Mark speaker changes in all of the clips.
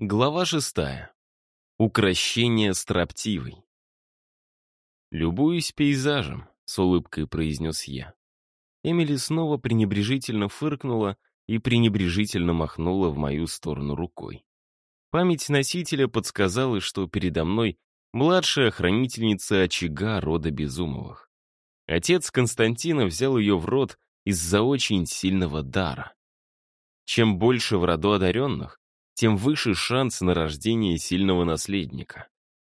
Speaker 1: Глава шестая. Укращение строптивой. «Любуюсь пейзажем», — с улыбкой произнес я. Эмили снова пренебрежительно фыркнула и пренебрежительно махнула в мою сторону рукой. Память носителя подсказала, что передо мной младшая хранительница очага рода Безумовых. Отец Константина взял ее в рот из-за очень сильного дара. Чем больше в роду одаренных, тем выше шанс на рождение сильного наследника.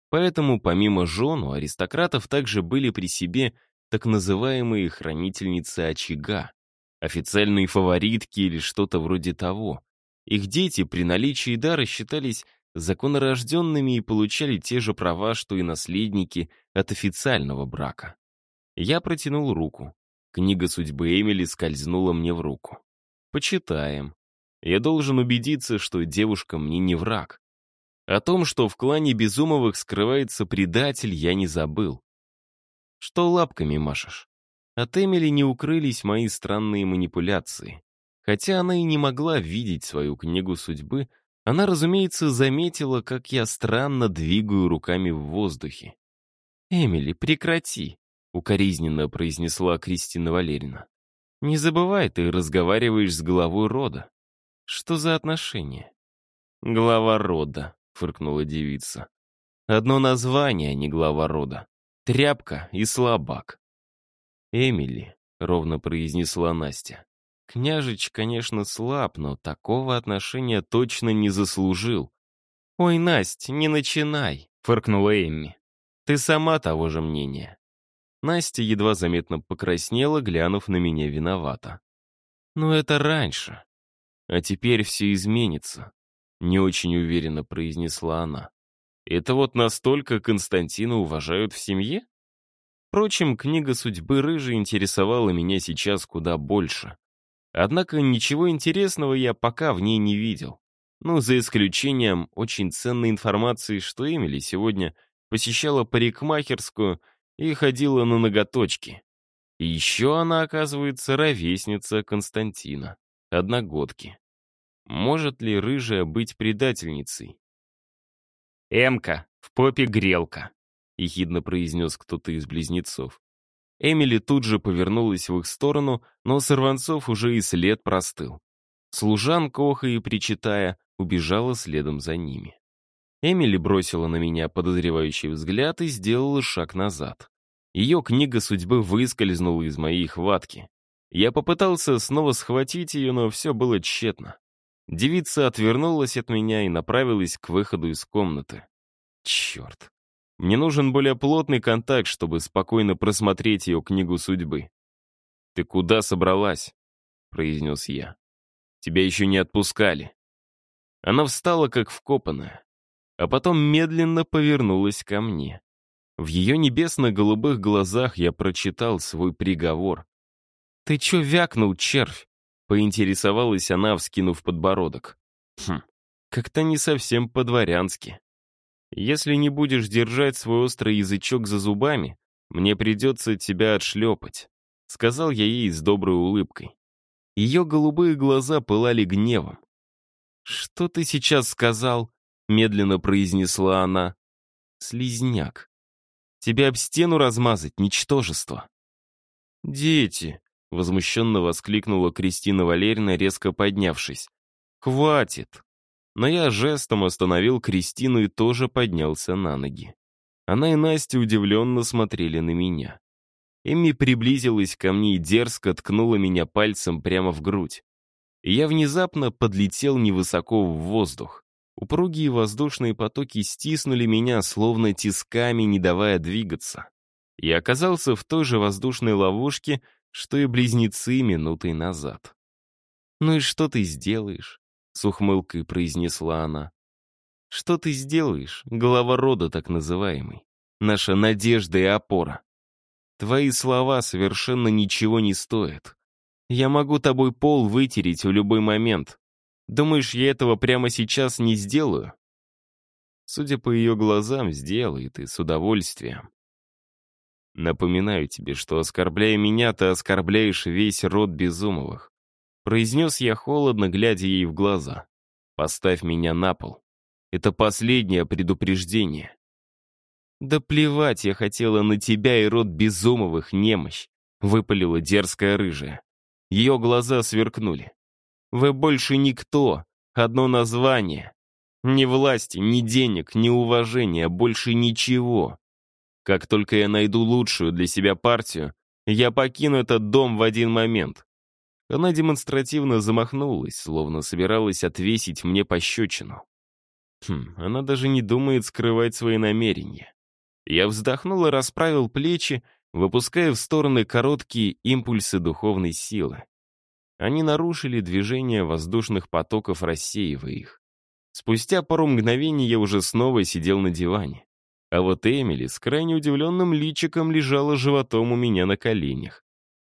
Speaker 1: Поэтому помимо жен у аристократов также были при себе так называемые хранительницы очага, официальные фаворитки или что-то вроде того. Их дети при наличии дара считались законорожденными и получали те же права, что и наследники от официального брака. Я протянул руку. Книга судьбы Эмили скользнула мне в руку. «Почитаем». Я должен убедиться, что девушка мне не враг. О том, что в клане Безумовых скрывается предатель, я не забыл. Что лапками машешь? От Эмили не укрылись мои странные манипуляции. Хотя она и не могла видеть свою книгу судьбы, она, разумеется, заметила, как я странно двигаю руками в воздухе. «Эмили, прекрати», — укоризненно произнесла Кристина Валерьевна. «Не забывай, ты разговариваешь с главой рода. Что за отношения? Глава рода, фыркнула девица. Одно название, а не глава рода. Тряпка и слабак. Эмили, ровно произнесла Настя. Княжич, конечно, слаб, но такого отношения точно не заслужил. «Ой, Настя, не начинай», — фыркнула Эмми. «Ты сама того же мнения». Настя едва заметно покраснела, глянув на меня виновато. «Но это раньше. А теперь все изменится, не очень уверенно произнесла она. Это вот настолько Константина уважают в семье? Впрочем, книга судьбы Рыжи интересовала меня сейчас куда больше. Однако ничего интересного я пока в ней не видел. Ну, за исключением очень ценной информации, что Эмили сегодня посещала парикмахерскую и ходила на ноготочки. И еще она, оказывается, ровесница Константина одногодки. Может ли рыжая быть предательницей? «Эмка, в попе грелка», — ехидно произнес кто-то из близнецов. Эмили тут же повернулась в их сторону, но сорванцов уже и след простыл. Служанка, охая и причитая, убежала следом за ними. Эмили бросила на меня подозревающий взгляд и сделала шаг назад. Ее книга судьбы выскользнула из моей хватки. Я попытался снова схватить ее, но все было тщетно. Девица отвернулась от меня и направилась к выходу из комнаты. Черт. Мне нужен более плотный контакт, чтобы спокойно просмотреть ее книгу судьбы. «Ты куда собралась?» — произнес я. «Тебя еще не отпускали». Она встала, как вкопанная, а потом медленно повернулась ко мне. В ее небесно-голубых глазах я прочитал свой приговор. «Ты чё вякнул, червь?» — поинтересовалась она, вскинув подбородок. «Хм, как-то не совсем по-дворянски. Если не будешь держать свой острый язычок за зубами, мне придется тебя отшлепать», — сказал я ей с доброй улыбкой. Ее голубые глаза пылали гневом. «Что ты сейчас сказал?» — медленно произнесла она. «Слизняк. Тебя об стену размазать, ничтожество». «Дети», Возмущенно воскликнула Кристина Валерьевна, резко поднявшись. «Хватит!» Но я жестом остановил Кристину и тоже поднялся на ноги. Она и Настя удивленно смотрели на меня. Эми приблизилась ко мне и дерзко ткнула меня пальцем прямо в грудь. Я внезапно подлетел невысоко в воздух. Упругие воздушные потоки стиснули меня, словно тисками, не давая двигаться. Я оказался в той же воздушной ловушке, что и близнецы минутой назад. «Ну и что ты сделаешь?» — с ухмылкой произнесла она. «Что ты сделаешь, голова рода так называемый? Наша надежда и опора. Твои слова совершенно ничего не стоят. Я могу тобой пол вытереть в любой момент. Думаешь, я этого прямо сейчас не сделаю?» Судя по ее глазам, сделает и с удовольствием. Напоминаю тебе, что, оскорбляя меня, ты оскорбляешь весь род Безумовых. Произнес я холодно, глядя ей в глаза. Поставь меня на пол. Это последнее предупреждение. «Да плевать я хотела на тебя и род Безумовых, немощь!» — выпалила дерзкая рыжая. Ее глаза сверкнули. «Вы больше никто, одно название. Ни власти, ни денег, ни уважения, больше ничего. Как только я найду лучшую для себя партию, я покину этот дом в один момент». Она демонстративно замахнулась, словно собиралась отвесить мне пощечину. Хм, она даже не думает скрывать свои намерения. Я вздохнул и расправил плечи, выпуская в стороны короткие импульсы духовной силы. Они нарушили движение воздушных потоков, рассеивая их. Спустя пару мгновений я уже снова сидел на диване. А вот Эмили с крайне удивленным личиком лежала животом у меня на коленях.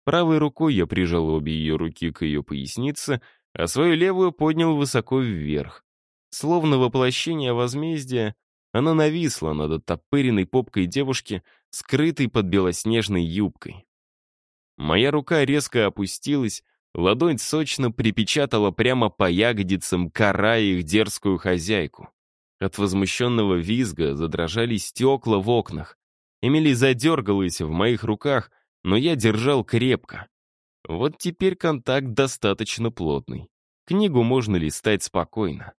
Speaker 1: Правой рукой я прижал обе ее руки к ее пояснице, а свою левую поднял высоко вверх. Словно воплощение возмездия, она нависла над оттопыренной попкой девушки, скрытой под белоснежной юбкой. Моя рука резко опустилась, ладонь сочно припечатала прямо по ягодицам, карая их дерзкую хозяйку. От возмущенного визга задрожали стекла в окнах. Эмили задергалась в моих руках, но я держал крепко. Вот теперь контакт достаточно плотный. Книгу можно листать спокойно.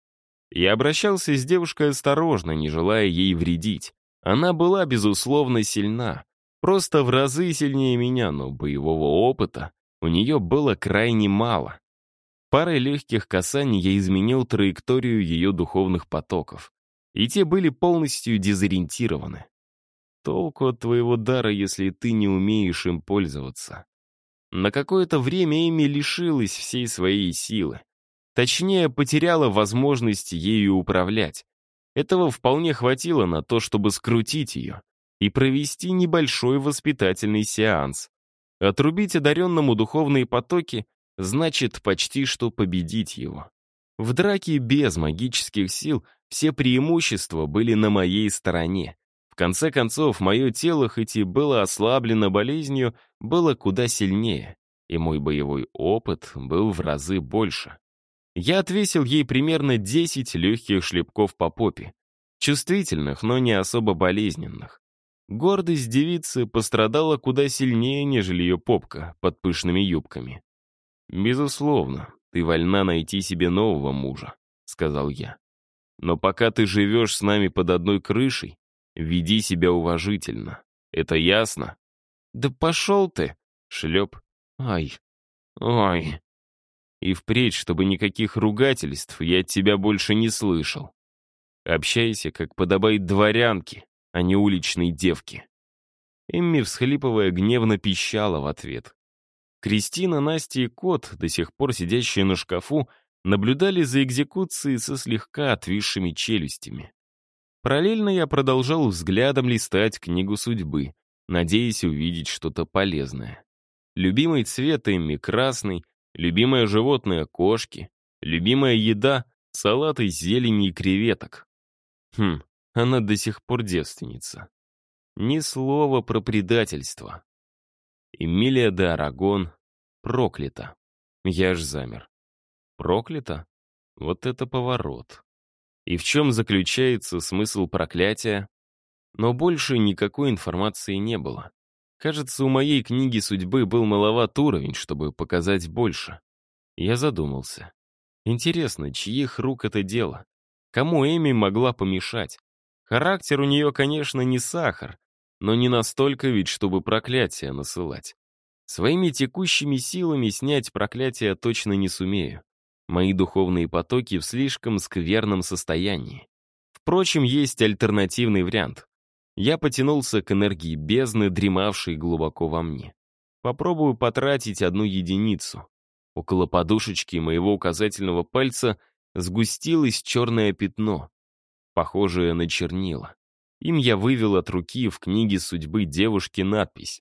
Speaker 1: Я обращался с девушкой осторожно, не желая ей вредить. Она была, безусловно, сильна. Просто в разы сильнее меня, но боевого опыта у нее было крайне мало. Парой легких касаний я изменил траекторию ее духовных потоков. И те были полностью дезориентированы. Толку от твоего дара, если ты не умеешь им пользоваться. На какое-то время Эми лишилась всей своей силы. Точнее, потеряла возможность ею управлять. Этого вполне хватило на то, чтобы скрутить ее и провести небольшой воспитательный сеанс. Отрубить одаренному духовные потоки значит почти что победить его. В драке без магических сил все преимущества были на моей стороне. В конце концов, мое тело, хоть и было ослаблено болезнью, было куда сильнее, и мой боевой опыт был в разы больше. Я отвесил ей примерно 10 легких шлепков по попе. Чувствительных, но не особо болезненных. Гордость девицы пострадала куда сильнее, нежели ее попка под пышными юбками. «Безусловно, ты вольна найти себе нового мужа», — сказал я. «Но пока ты живешь с нами под одной крышей, веди себя уважительно. Это ясно?» «Да пошел ты!» — шлеп. «Ай, ай!» И впредь, чтобы никаких ругательств я от тебя больше не слышал. Общайся, как подобает дворянке, а не уличной девке». Эмми, всхлипывая, гневно пищала в ответ. Кристина, Настя и кот, до сих пор сидящие на шкафу, наблюдали за экзекуцией со слегка отвисшими челюстями. Параллельно я продолжал взглядом листать книгу судьбы, надеясь увидеть что-то полезное. Любимый цвет Эмми красный, Любимое животное — кошки. Любимая еда — салат из зелени и креветок. Хм, она до сих пор девственница. Ни слова про предательство. Эмилия де Арагон проклята. Я ж замер. Проклята? Вот это поворот. И в чем заключается смысл проклятия? Но больше никакой информации не было. Кажется, у моей книги судьбы был маловат уровень, чтобы показать больше. Я задумался. Интересно, чьих рук это дело? Кому Эми могла помешать? Характер у нее, конечно, не сахар, но не настолько ведь, чтобы проклятие насылать. Своими текущими силами снять проклятие точно не сумею. Мои духовные потоки в слишком скверном состоянии. Впрочем, есть альтернативный вариант. Я потянулся к энергии бездны, дремавшей глубоко во мне. Попробую потратить одну единицу. Около подушечки моего указательного пальца сгустилось черное пятно, похожее на чернила. Им я вывел от руки в книге судьбы девушки надпись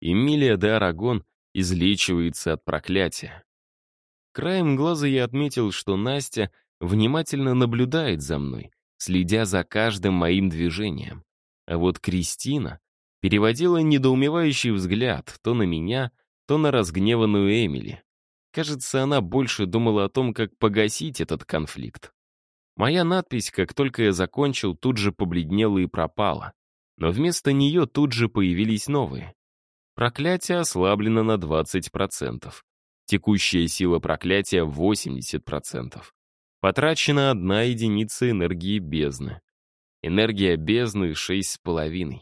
Speaker 1: «Эмилия де Арагон излечивается от проклятия». Краем глаза я отметил, что Настя внимательно наблюдает за мной, следя за каждым моим движением. А вот Кристина переводила недоумевающий взгляд то на меня, то на разгневанную Эмили. Кажется, она больше думала о том, как погасить этот конфликт. Моя надпись, как только я закончил, тут же побледнела и пропала. Но вместо нее тут же появились новые. Проклятие ослаблено на 20%. Текущая сила проклятия 80%. Потрачена одна единица энергии бездны. Энергия бездны 6,5.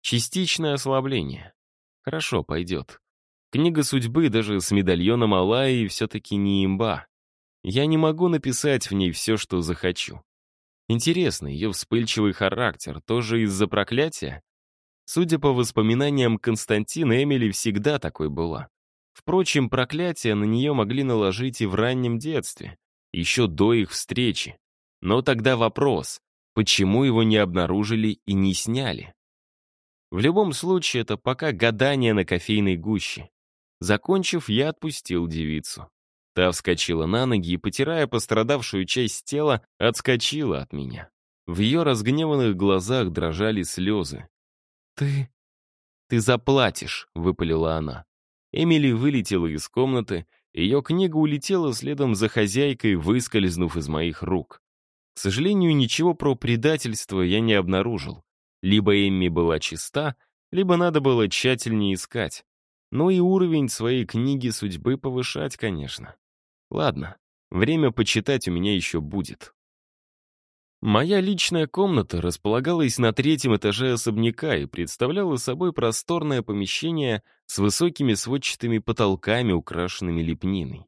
Speaker 1: Частичное ослабление. Хорошо, пойдет. Книга судьбы даже с медальоном Аллаи все-таки не имба. Я не могу написать в ней все, что захочу. Интересно, ее вспыльчивый характер тоже из-за проклятия? Судя по воспоминаниям Константина, Эмили всегда такой была. Впрочем, проклятия на нее могли наложить и в раннем детстве, еще до их встречи. Но тогда вопрос, почему его не обнаружили и не сняли? В любом случае, это пока гадание на кофейной гуще. Закончив, я отпустил девицу. Та вскочила на ноги и, потирая пострадавшую часть тела, отскочила от меня. В ее разгневанных глазах дрожали слезы. «Ты... ты заплатишь», — выпалила она. Эмили вылетела из комнаты, ее книга улетела следом за хозяйкой, выскользнув из моих рук. К сожалению, ничего про предательство я не обнаружил. Либо Эмми была чиста, либо надо было тщательнее искать. Ну и уровень своей книги судьбы повышать, конечно. Ладно, время почитать у меня еще будет. Моя личная комната располагалась на третьем этаже особняка и представляла собой просторное помещение с высокими сводчатыми потолками, украшенными лепниной.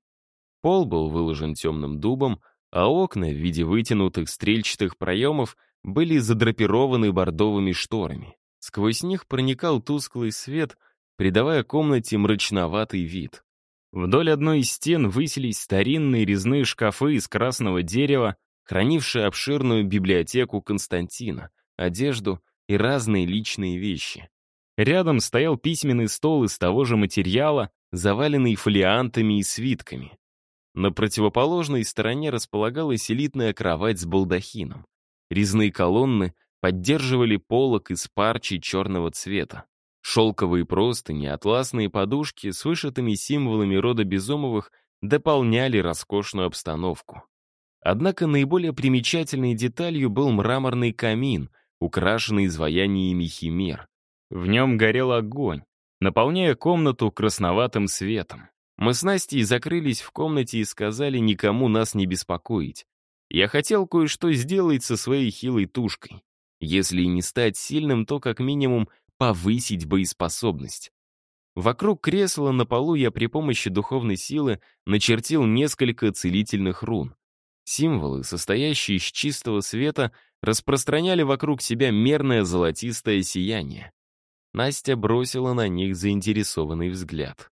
Speaker 1: Пол был выложен темным дубом, а окна в виде вытянутых стрельчатых проемов были задрапированы бордовыми шторами. Сквозь них проникал тусклый свет, придавая комнате мрачноватый вид. Вдоль одной из стен высились старинные резные шкафы из красного дерева, хранившие обширную библиотеку Константина, одежду и разные личные вещи. Рядом стоял письменный стол из того же материала, заваленный фолиантами и свитками. На противоположной стороне располагалась элитная кровать с балдахином. Резные колонны поддерживали полок из парчи черного цвета. Шелковые простыни, атласные подушки с вышитыми символами рода Безумовых дополняли роскошную обстановку. Однако наиболее примечательной деталью был мраморный камин, украшенный изваяниями химер. В нем горел огонь, наполняя комнату красноватым светом. Мы с Настей закрылись в комнате и сказали никому нас не беспокоить. Я хотел кое-что сделать со своей хилой тушкой. Если не стать сильным, то как минимум повысить боеспособность. Вокруг кресла на полу я при помощи духовной силы начертил несколько целительных рун. Символы, состоящие из чистого света, распространяли вокруг себя мерное золотистое сияние. Настя бросила на них заинтересованный взгляд.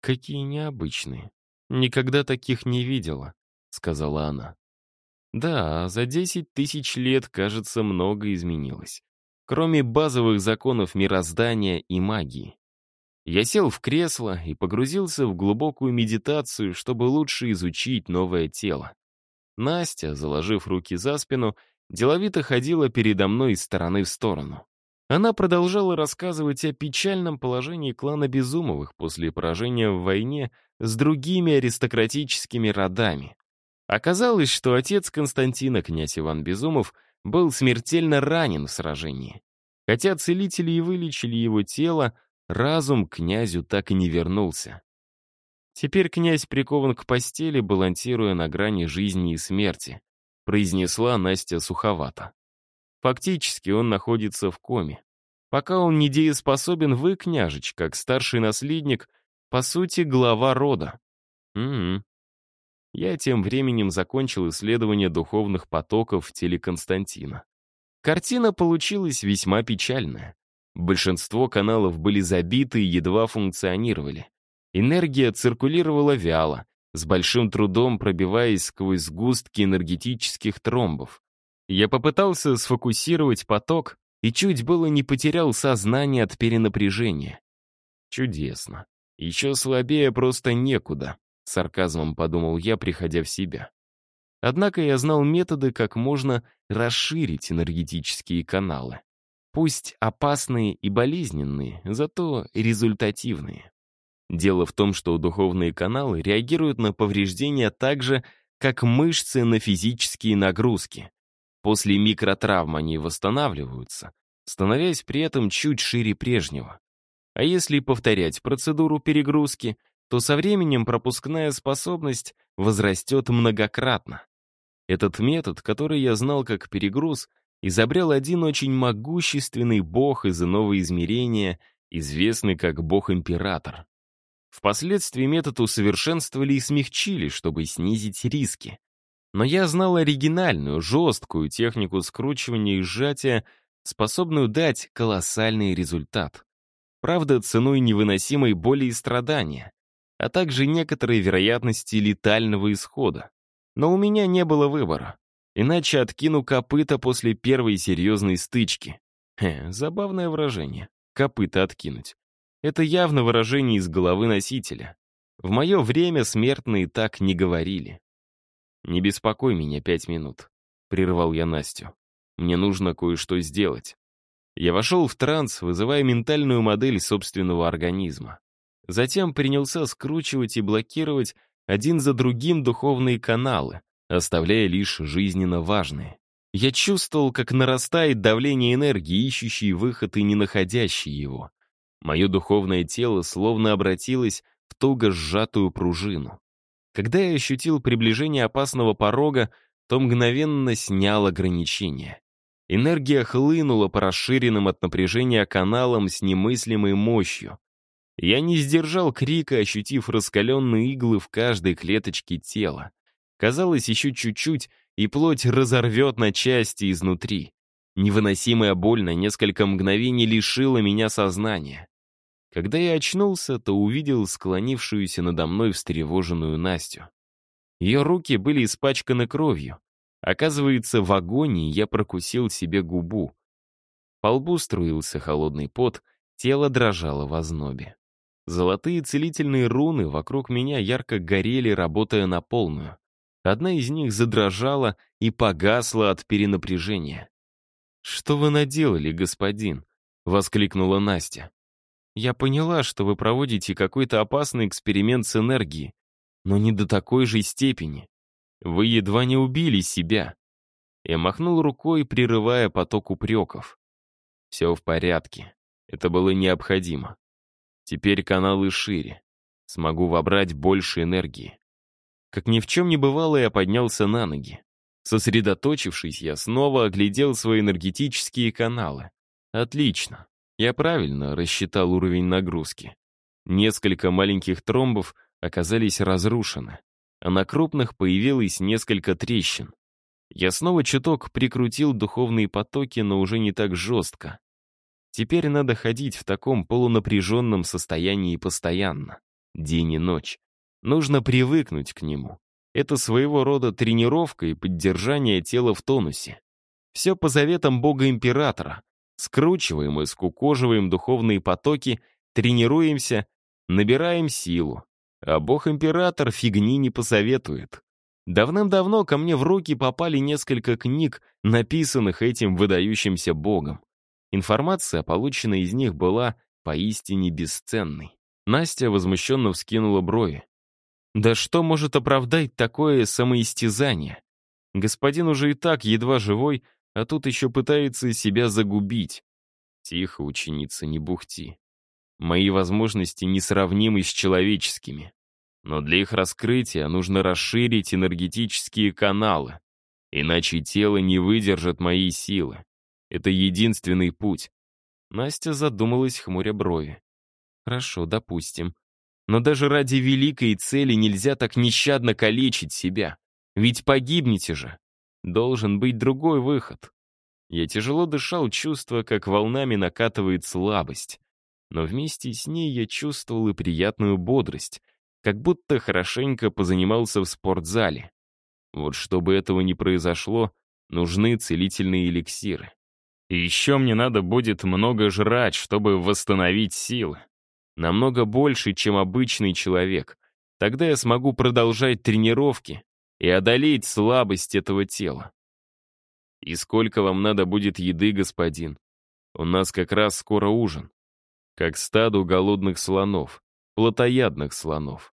Speaker 1: «Какие необычные. Никогда таких не видела», — сказала она. «Да, за десять тысяч лет, кажется, много изменилось кроме базовых законов мироздания и магии. Я сел в кресло и погрузился в глубокую медитацию, чтобы лучше изучить новое тело. Настя, заложив руки за спину, деловито ходила передо мной из стороны в сторону. Она продолжала рассказывать о печальном положении клана Безумовых после поражения в войне с другими аристократическими родами. Оказалось, что отец Константина, князь Иван Безумов, был смертельно ранен в сражении. Хотя целители и вылечили его тело, разум князю так и не вернулся. Теперь князь прикован к постели, балансируя на грани жизни и смерти, произнесла Настя суховато. Фактически он находится в коме. Пока он недееспособен, вы, княжич, как старший наследник, по сути, глава рода. Угу. Я тем временем закончил исследование духовных потоков в теле Константина. Картина получилась весьма печальная. Большинство каналов были забиты и едва функционировали. Энергия циркулировала вяло, с большим трудом пробиваясь сквозь сгустки энергетических тромбов. Я попытался сфокусировать поток и чуть было не потерял сознание от перенапряжения. Чудесно. Еще слабее просто некуда. — сарказмом подумал я, приходя в себя. Однако я знал методы, как можно расширить энергетические каналы. Пусть опасные и болезненные, зато результативные. Дело в том, что духовные каналы реагируют на повреждения так же, как мышцы на физические нагрузки. После микротравм они восстанавливаются, становясь при этом чуть шире прежнего. А если повторять процедуру перегрузки, то со временем пропускная способность возрастет многократно. Этот метод, который я знал как перегруз, изобрел один очень могущественный бог из иного измерения, известный как бог-император. Впоследствии метод усовершенствовали и смягчили, чтобы снизить риски. Но я знал оригинальную, жесткую технику скручивания и сжатия, способную дать колоссальный результат. Правда, ценой невыносимой боли и страдания, а также некоторой вероятности летального исхода. Но у меня не было выбора. Иначе откину копыта после первой серьезной стычки. Хе, забавное выражение. Копыта откинуть. Это явно выражение из головы носителя. В мое время смертные так не говорили. «Не беспокой меня пять минут», — прервал я Настю. «Мне нужно кое-что сделать». Я вошел в транс, вызывая ментальную модель собственного организма. Затем принялся скручивать и блокировать один за другим духовные каналы, оставляя лишь жизненно важные. Я чувствовал, как нарастает давление энергии, ищущей выход и не находящей его. Мое духовное тело словно обратилось в туго сжатую пружину. Когда я ощутил приближение опасного порога, то мгновенно снял ограничения. Энергия хлынула по расширенным от напряжения каналам с немыслимой мощью. Я не сдержал крика, ощутив раскаленные иглы в каждой клеточке тела. Казалось, еще чуть-чуть, и плоть разорвет на части изнутри. Невыносимая боль на несколько мгновений лишила меня сознания. Когда я очнулся, то увидел склонившуюся надо мной встревоженную Настю. Ее руки были испачканы кровью. Оказывается, в агонии я прокусил себе губу. По лбу струился холодный пот, тело дрожало в ознобе. Золотые целительные руны вокруг меня ярко горели, работая на полную. Одна из них задрожала и погасла от перенапряжения. «Что вы наделали, господин?» — воскликнула Настя. «Я поняла, что вы проводите какой-то опасный эксперимент с энергией, но не до такой же степени. Вы едва не убили себя». Я махнул рукой, прерывая поток упреков. «Все в порядке. Это было необходимо. Теперь каналы шире. Смогу вобрать больше энергии. Как ни в чем не бывало, я поднялся на ноги. Сосредоточившись, я снова оглядел свои энергетические каналы. Отлично. Я правильно рассчитал уровень нагрузки. Несколько маленьких тромбов оказались разрушены, а на крупных появилось несколько трещин. Я снова чуток прикрутил духовные потоки, но уже не так жестко. Теперь надо ходить в таком полунапряженном состоянии постоянно, день и ночь. Нужно привыкнуть к нему. Это своего рода тренировка и поддержание тела в тонусе. Все по заветам Бога-Императора. Скручиваем и скукоживаем духовные потоки, тренируемся, набираем силу. А Бог-Император фигни не посоветует. Давным-давно ко мне в руки попали несколько книг, написанных этим выдающимся богом. Информация, полученная из них, была поистине бесценной. Настя возмущенно вскинула брови. «Да что может оправдать такое самоистязание? Господин уже и так едва живой, а тут еще пытается себя загубить. Тихо, ученица, не бухти. Мои возможности несравнимы с человеческими. Но для их раскрытия нужно расширить энергетические каналы, иначе тело не выдержит моей силы. Это единственный путь. Настя задумалась, хмуря брови. Хорошо, допустим. Но даже ради великой цели нельзя так нещадно калечить себя. Ведь погибнете же. Должен быть другой выход. Я тяжело дышал, чувствуя, как волнами накатывает слабость. Но вместе с ней я чувствовал и приятную бодрость, как будто хорошенько позанимался в спортзале. Вот чтобы этого не произошло, нужны целительные эликсиры. И еще мне надо будет много жрать, чтобы восстановить силы. Намного больше, чем обычный человек. Тогда я смогу продолжать тренировки и одолеть слабость этого тела. И сколько вам надо будет еды, господин? У нас как раз скоро ужин. Как стаду голодных слонов, плотоядных слонов.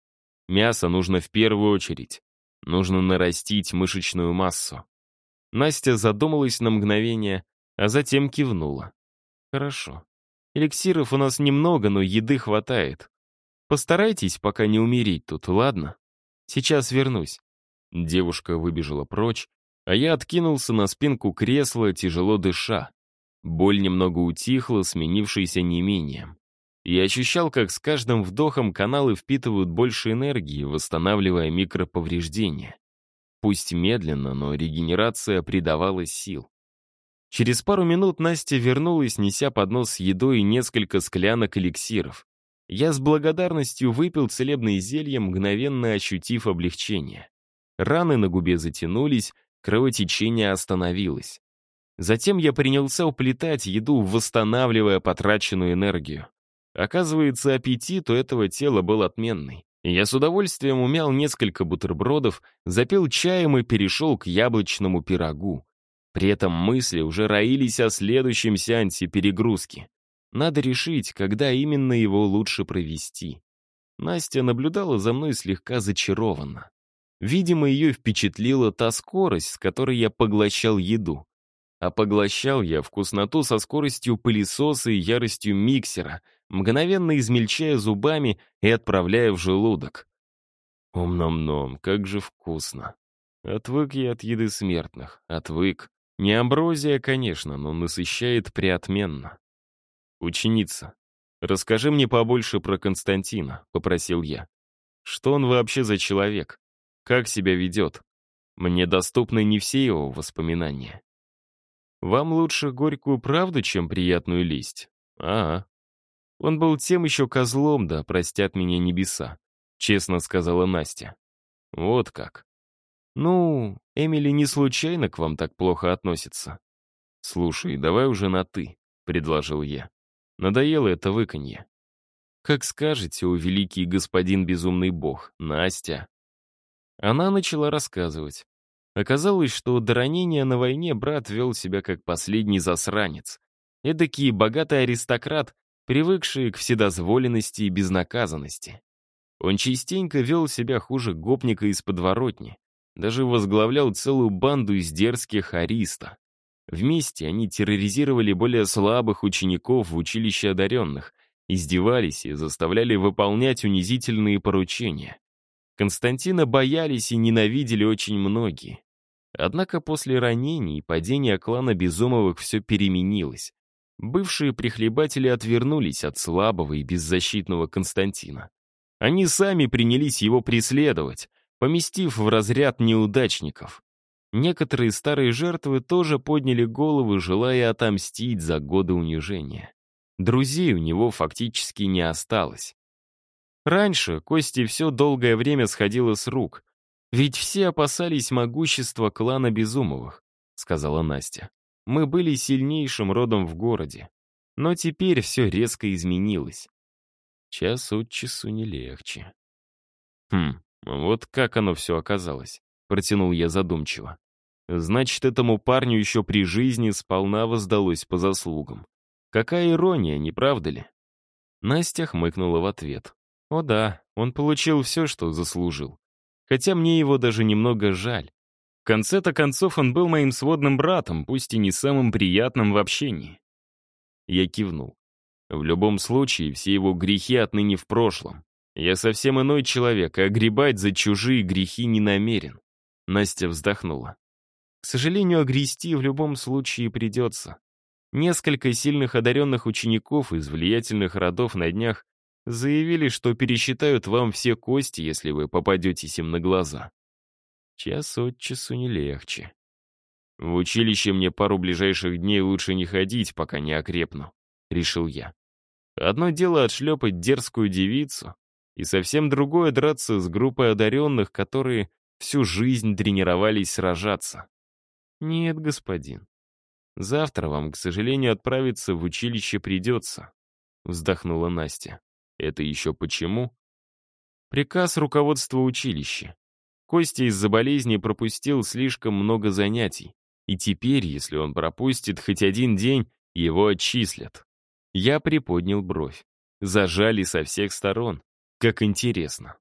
Speaker 1: Мясо нужно в первую очередь. Нужно нарастить мышечную массу. Настя задумалась на мгновение, а затем кивнула. Хорошо. Эликсиров у нас немного, но еды хватает. Постарайтесь пока не умереть тут, ладно? Сейчас вернусь. Девушка выбежала прочь, а я откинулся на спинку кресла, тяжело дыша. Боль немного утихла, сменившаяся неимением. Я ощущал, как с каждым вдохом каналы впитывают больше энергии, восстанавливая микроповреждения. Пусть медленно, но регенерация придавала сил. Через пару минут Настя вернулась, неся поднос с едой и несколько склянок эликсиров. Я с благодарностью выпил целебные зелья, мгновенно ощутив облегчение. Раны на губе затянулись, кровотечение остановилось. Затем я принялся уплетать еду, восстанавливая потраченную энергию. Оказывается, аппетит у этого тела был отменный. Я с удовольствием умял несколько бутербродов, запил чаем и перешел к яблочному пирогу. При этом мысли уже роились о следующем сеансе перегрузки. Надо решить, когда именно его лучше провести. Настя наблюдала за мной слегка зачарованно. Видимо, ее впечатлила та скорость, с которой я поглощал еду. А поглощал я вкусноту со скоростью пылесоса и яростью миксера, мгновенно измельчая зубами и отправляя в желудок. Ом-ном-ном, как же вкусно. Отвык я от еды смертных, отвык. Не амброзия, конечно, но насыщает приотменно. «Ученица, расскажи мне побольше про Константина», — попросил я. «Что он вообще за человек? Как себя ведет? Мне доступны не все его воспоминания». «Вам лучше горькую правду, чем приятную лесть?» «Ага». «Он был тем еще козлом, да простят меня небеса», — честно сказала Настя. «Вот как». «Ну, Эмили не случайно к вам так плохо относится?» «Слушай, давай уже на «ты», — предложил я. Надоело это выканье. Как скажете, о великий господин безумный бог, Настя. Она начала рассказывать. Оказалось, что до ранения на войне брат вел себя как последний засранец. Эдакий богатый аристократ, привыкший к вседозволенности и безнаказанности. Он частенько вел себя хуже гопника из подворотни, даже возглавлял целую банду из дерзких ариста. Вместе они терроризировали более слабых учеников в училище одаренных, издевались и заставляли выполнять унизительные поручения. Константина боялись и ненавидели очень многие. Однако после ранений и падения клана Безумовых все переменилось. Бывшие прихлебатели отвернулись от слабого и беззащитного Константина. Они сами принялись его преследовать, поместив в разряд неудачников. Некоторые старые жертвы тоже подняли головы, желая отомстить за годы унижения. Друзей у него фактически не осталось. Раньше Кости все долгое время сходило с рук, ведь все опасались могущества клана Безумовых, сказала Настя. Мы были сильнейшим родом в городе. Но теперь все резко изменилось. Час от часу не легче. Хм, вот как оно все оказалось, протянул я задумчиво. Значит, этому парню еще при жизни сполна воздалось по заслугам. Какая ирония, не правда ли? Настя хмыкнула в ответ. О да, он получил все, что заслужил. Хотя мне его даже немного жаль. В конце-то концов он был моим сводным братом, пусть и не самым приятным в общении. Я кивнул. В любом случае, все его грехи отныне в прошлом. Я совсем иной человек, и огребать за чужие грехи не намерен. Настя вздохнула. К сожалению, огрести в любом случае придется. Несколько сильных одаренных учеников из влиятельных родов на днях заявили, что пересчитают вам все кости, если вы попадетесь им на глаза. Час от часу не легче. В училище мне пару ближайших дней лучше не ходить, пока не окрепну, решил я. Одно дело отшлепать дерзкую девицу, и совсем другое драться с группой одаренных, которые всю жизнь тренировались сражаться. «Нет, господин. Завтра вам, к сожалению, отправиться в училище придется», — вздохнула Настя. «Это еще почему?» Приказ руководства училища. Костя из-за болезни пропустил слишком много занятий, и теперь, если он пропустит хоть один день, его отчислят. Я приподнял бровь. Зажали со всех сторон. Как интересно.